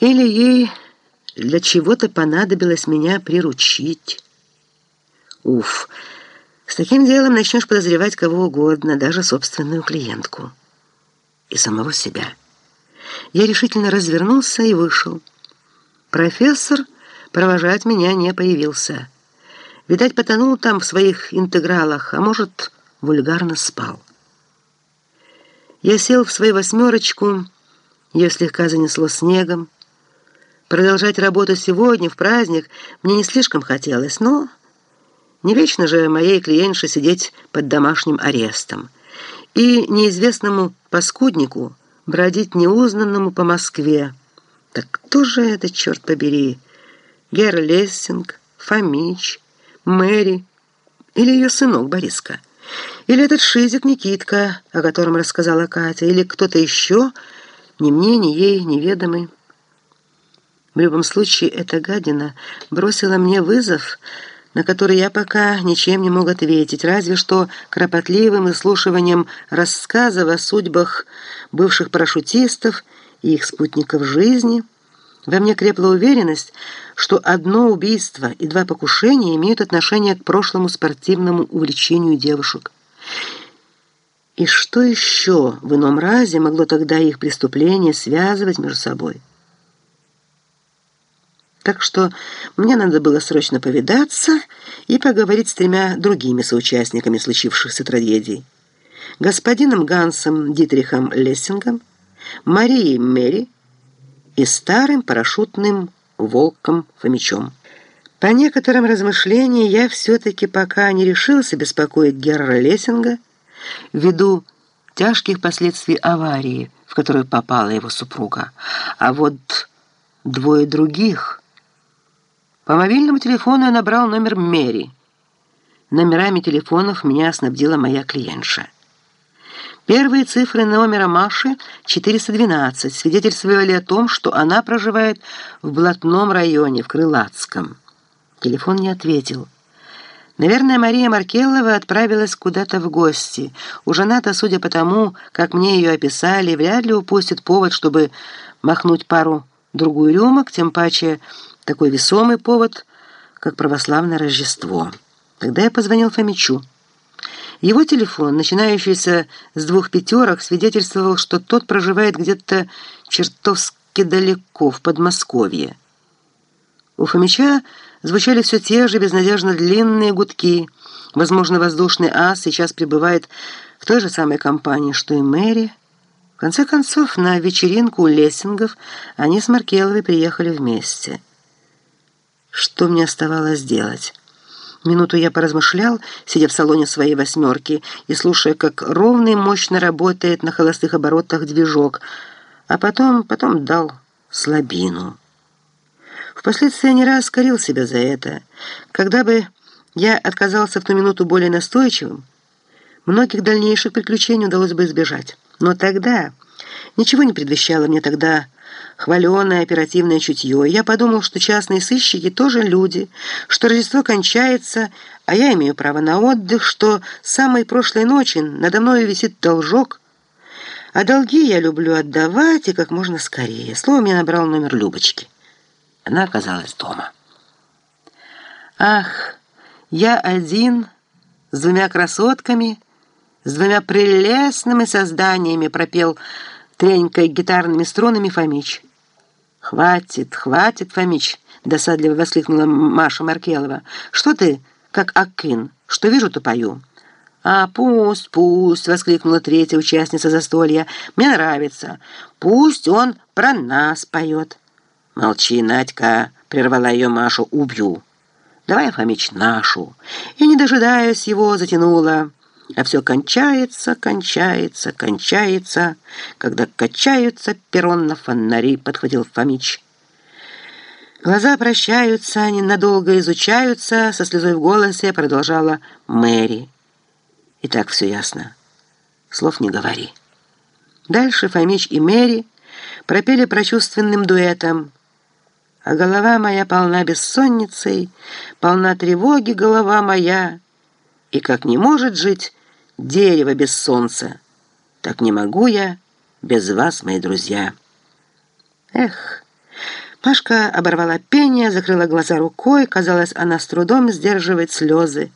Или ей для чего-то понадобилось меня приручить. Уф, с таким делом начнешь подозревать кого угодно, даже собственную клиентку. И самого себя. Я решительно развернулся и вышел. Профессор провожать меня не появился. Видать, потонул там в своих интегралах, а может, вульгарно спал. Я сел в свою восьмерочку, ее слегка занесло снегом. Продолжать работу сегодня, в праздник, мне не слишком хотелось, но не вечно же моей клиентше сидеть под домашним арестом. И неизвестному паскуднику бродить неузнанному по Москве. Так кто же это, черт побери? Гер Лессинг, Фомич, Мэри или ее сынок Бориска? Или этот шизик Никитка, о котором рассказала Катя, или кто-то еще, ни мне, ни ей неведомый. В любом случае, эта гадина бросила мне вызов, на который я пока ничем не мог ответить, разве что кропотливым выслушиванием рассказов о судьбах бывших парашютистов и их спутников жизни. Во мне крепла уверенность, что одно убийство и два покушения имеют отношение к прошлому спортивному увлечению девушек. И что еще в ином разе могло тогда их преступления связывать между собой? Так что мне надо было срочно повидаться и поговорить с тремя другими соучастниками случившихся трагедий. Господином Гансом Дитрихом Лессингом, Марией Мери и старым парашютным волком Фомичом. По некоторым размышлениям я все-таки пока не решился беспокоить Герра Лессинга ввиду тяжких последствий аварии, в которую попала его супруга. А вот двое других – по мобильному телефону я набрал номер Мэри. Номерами телефонов меня снабдила моя клиентша. Первые цифры номера Маши 412 свидетельствовали о том, что она проживает в блатном районе, в Крылатском. Телефон не ответил. Наверное, Мария Маркелова отправилась куда-то в гости. У жената, судя по тому, как мне ее описали, вряд ли упустит повод, чтобы махнуть пару-другую рюмок, тем паче такой весомый повод, как православное Рождество. Тогда я позвонил Фомичу. Его телефон, начинающийся с двух пятерок, свидетельствовал, что тот проживает где-то чертовски далеко, в Подмосковье. У Фомича звучали все те же безнадежно длинные гудки. Возможно, воздушный ас сейчас пребывает в той же самой компании, что и Мэри. В конце концов, на вечеринку у Лессингов они с Маркеловой приехали вместе. Что мне оставалось делать? Минуту я поразмышлял, сидя в салоне своей «восьмерки» и слушая, как ровно и мощно работает на холостых оборотах движок, а потом, потом дал слабину. Впоследствии я не раз корил себя за это. Когда бы я отказался в ту минуту более настойчивым, многих дальнейших приключений удалось бы избежать. Но тогда ничего не предвещало мне тогда хваленое оперативное чутье. Я подумал, что частные сыщики тоже люди, что Рождество кончается, а я имею право на отдых, что самой прошлой ночи надо мной висит должок, а долги я люблю отдавать и как можно скорее. Словом, я набрал номер Любочки. Она оказалась дома. Ах, я один с двумя красотками, с двумя прелестными созданиями пропел тренькой гитарными струнами Фомич. «Хватит, хватит, Фомич!» — досадливо воскликнула Маша Маркелова. «Что ты, как Акин? Что вижу, то пою». «А пусть, пусть!» — воскликнула третья участница застолья. «Мне нравится. Пусть он про нас поет». «Молчи, Надька!» — прервала ее Машу. «Убью!» «Давай, Фомич, нашу!» И, не дожидаясь его, затянула. А все кончается, кончается, кончается, когда качаются перрон на фонари, подхватил Фомич. Глаза прощаются, они надолго изучаются, со слезой в голосе продолжала Мэри. И так все ясно. Слов не говори. Дальше Фомич и Мэри пропели прочувственным дуэтом. А голова моя полна бессонницей, полна тревоги голова моя, и как не может жить дерево без солнца. Так не могу я без вас, мои друзья. Эх, Машка оборвала пение, закрыла глаза рукой. Казалось, она с трудом сдерживает слезы.